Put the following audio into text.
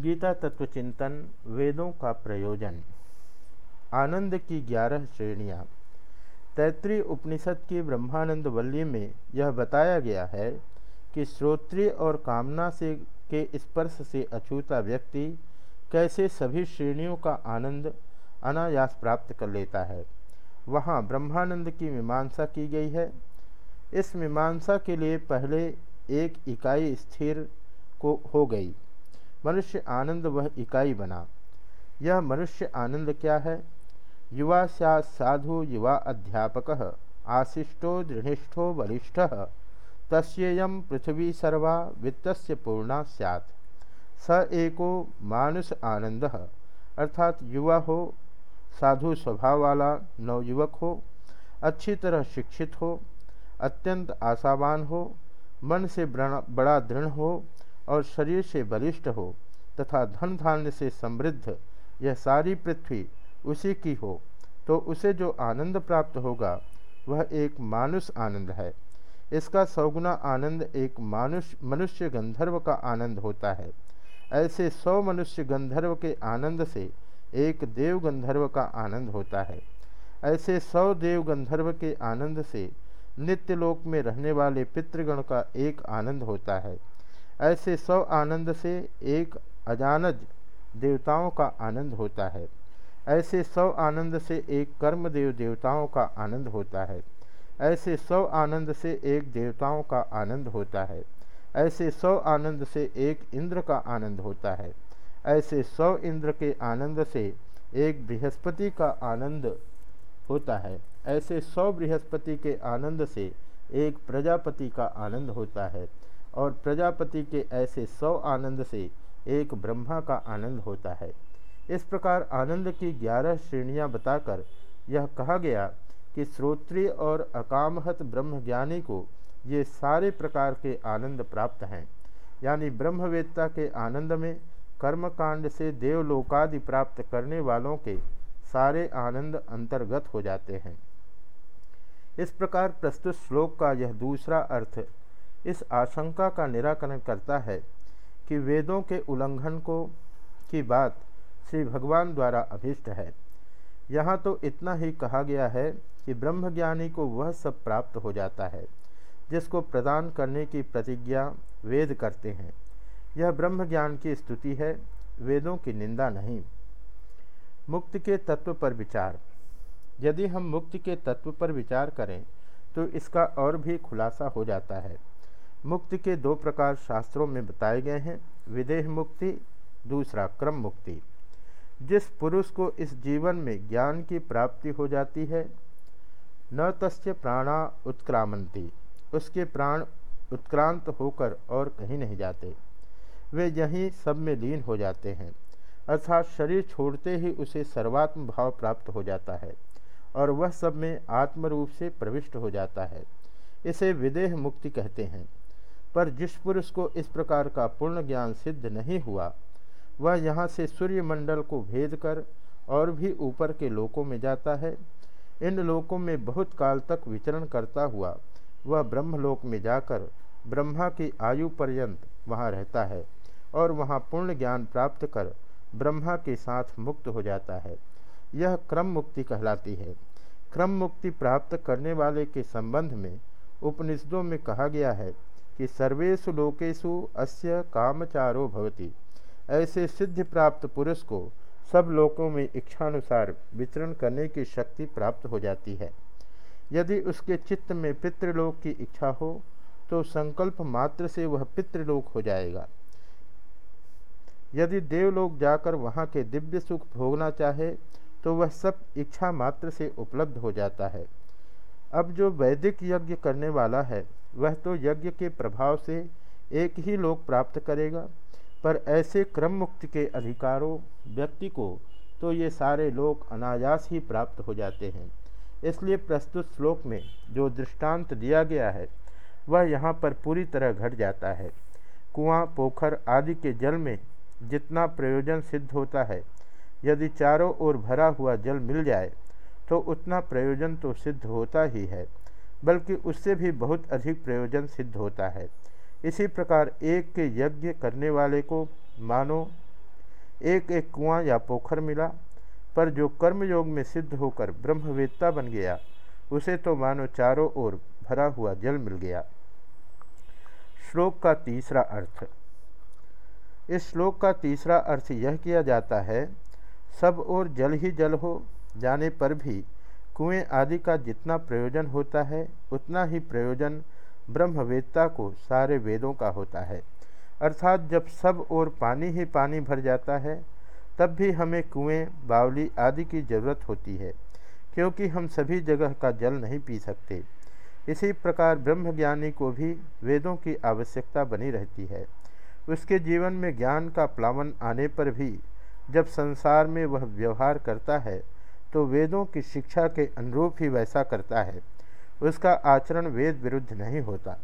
गीता तत्व चिंतन वेदों का प्रयोजन। आनंद की ग्यारह श्रेणियाँ। तैतृय उपनिषद की ब्रह्मानंद वल्ली में यह बताया गया है कि श्रोत्रिय और कामना से, के स्पर्श से अछूता व्यक्ति कैसे सभी श्रेणियों का आनंद अनायास प्राप्त कर लेता है। वहाँ ब्रह्मानंद की मीमांसा की गई है। इस मीमांसा के लिए पहले एक इकाई स्थिर को हो गई। मनुष्य आनंद वह इकाई बना। यह मनुष्य आनंद क्या है? युवा साधु युवा अध्यापक, आशिष्टो दृढ़िष्ठो बलिष्ठ तस्येयम पृथ्वी सर्वा वित्त पूर्णा सैत् स एको मानुष आनंद, अर्थात युवा हो, साधु स्वभाव वाला नवयुवक हो, अच्छी तरह शिक्षित हो, अत्यंत आशावान हो, मन से बड़ा दृढ़ हो और शरीर से बलिष्ठ हो तथा धन धान्य से समृद्ध, यह सारी पृथ्वी उसी की हो तो उसे जो आनंद प्राप्त होगा, वह एक मानुष आनंद है। इसका सौगुना आनंद एक मानुष, मनुष्य गंधर्व का आनंद होता है। ऐसे सौ मनुष्य गंधर्व के आनंद से एक देव गंधर्व का आनंद होता है। ऐसे सौ देव गंधर्व के आनंद से नित्य लोक में रहने वाले पितृगण का एक आनंद होता है। ऐसे सौ आनंद से एक अजानज देवताओं का आनंद होता है। ऐसे सौ आनंद से एक कर्मदेव देवताओं का आनंद होता है। ऐसे सौ आनंद से एक देवताओं का आनंद होता है। ऐसे सौ आनंद से एक इंद्र का आनंद होता है। ऐसे सौ इंद्र के आनंद से एक बृहस्पति का आनंद होता है। ऐसे सौ बृहस्पति के आनंद से एक प्रजापति का आनंद होता है। और प्रजापति के ऐसे सौ आनंद से एक ब्रह्मा का आनंद होता है। इस प्रकार आनंद की ग्यारह श्रेणियाँ बताकर यह कहा गया कि श्रोत्रिय और अकामहत ब्रह्मज्ञानी को ये सारे प्रकार के आनंद प्राप्त हैं। यानी ब्रह्मवेत्ता के आनंद में कर्मकांड से देवलोकादि प्राप्त करने वालों के सारे आनंद अंतर्गत हो जाते हैं। इस प्रकार प्रस्तुत श्लोक का यह दूसरा अर्थ इस आशंका का निराकरण करता है कि वेदों के उल्लंघन को, की बात श्री भगवान द्वारा अभिष्ट है। यहाँ तो इतना ही कहा गया है कि ब्रह्मज्ञानी को वह सब प्राप्त हो जाता है, जिसको प्रदान करने की प्रतिज्ञा वेद करते हैं। यह ब्रह्म ज्ञान की स्तुति है, वेदों की निंदा नहीं। मुक्ति के तत्व पर विचार। यदि हम मुक्ति के तत्व पर विचार करें तो इसका और भी खुलासा हो जाता है। मुक्ति के दो प्रकार शास्त्रों में बताए गए हैं, विदेह मुक्ति, दूसरा क्रम मुक्ति। जिस पुरुष को इस जीवन में ज्ञान की प्राप्ति हो जाती है, न तस्य प्राणा उत्क्रामंती। उसके प्राण उत्क्रांत होकर और कहीं नहीं जाते। वे यहीं सब में लीन हो जाते हैं, अर्थात शरीर छोड़ते ही उसे सर्वात्म भाव प्राप्त हो जाता है और वह सब में आत्मरूप से प्रविष्ट हो जाता है। इसे विदेह मुक्ति कहते हैं। पर जिस पुरुष को इस प्रकार का पूर्ण ज्ञान सिद्ध नहीं हुआ, वह यहाँ से सूर्यमंडल को भेद कर और भी ऊपर के लोकों में जाता है। इन लोकों में बहुत काल तक विचरण करता हुआ, वह ब्रह्मलोक में जाकर ब्रह्मा की आयु पर्यंत वहाँ रहता है और वहाँ पूर्ण ज्ञान प्राप्त कर ब्रह्मा के साथ मुक्त हो जाता है। यह क्रम मुक्ति कहलाती है। क्रम मुक्ति प्राप्त करने वाले के संबंध में उपनिषदों में कहा गया है कि सर्वेशु लोकेशु अस्य कामचारो भवति। ऐसे सिद्धि प्राप्त पुरुष को सब लोकों में इच्छानुसार वितरण करने की शक्ति प्राप्त हो जाती है। यदि उसके चित्त में पितृलोक की इच्छा हो तो संकल्प मात्र से वह पितृलोक हो जाएगा। यदि देवलोक जाकर वहाँ के दिव्य सुख भोगना चाहे तो वह सब इच्छा मात्र से उपलब्ध हो जाता है। अब जो वैदिक यज्ञ करने वाला है वह तो यज्ञ के प्रभाव से एक ही लोक प्राप्त करेगा, पर ऐसे क्रम मुक्ति के अधिकारों व्यक्ति को तो ये सारे लोक अनायास ही प्राप्त हो जाते हैं। इसलिए प्रस्तुत श्लोक में जो दृष्टांत दिया गया है, वह यहाँ पर पूरी तरह घट जाता है। कुआँ, पोखर आदि के जल में जितना प्रयोजन सिद्ध होता है, यदि चारों ओर भरा हुआ जल मिल जाए तो उतना प्रयोजन तो सिद्ध होता ही है। बल्कि उससे भी बहुत अधिक प्रयोजन सिद्ध होता है। इसी प्रकार एक के यज्ञ करने वाले को मानो, एक एक कुआँ या पोखर मिला, पर जो कर्मयोग में सिद्ध होकर ब्रह्मवेत्ता बन गया, उसे तो मानो चारों ओर भरा हुआ जल मिल गया। श्लोक का तीसरा अर्थ। इस श्लोक का तीसरा अर्थ यह किया जाता है, सब और जल ही जल हो, जाने पर भी कुएँ आदि का जितना प्रयोजन होता है, उतना ही प्रयोजन ब्रह्मवेत्ता को सारे वेदों का होता है। अर्थात जब सब और पानी ही पानी भर जाता है, तब भी हमें कुएँ, बावली आदि की ज़रूरत होती है, क्योंकि हम सभी जगह का जल नहीं पी सकते। इसी प्रकार ब्रह्मज्ञानी को भी वेदों की आवश्यकता बनी रहती है। उसके जीवन में ज्ञान का प्लावन आने पर भी जब संसार में वह व्यवहार करता है तो वेदों की शिक्षा के अनुरूप ही वैसा करता है। उसका आचरण वेद विरुद्ध नहीं होता।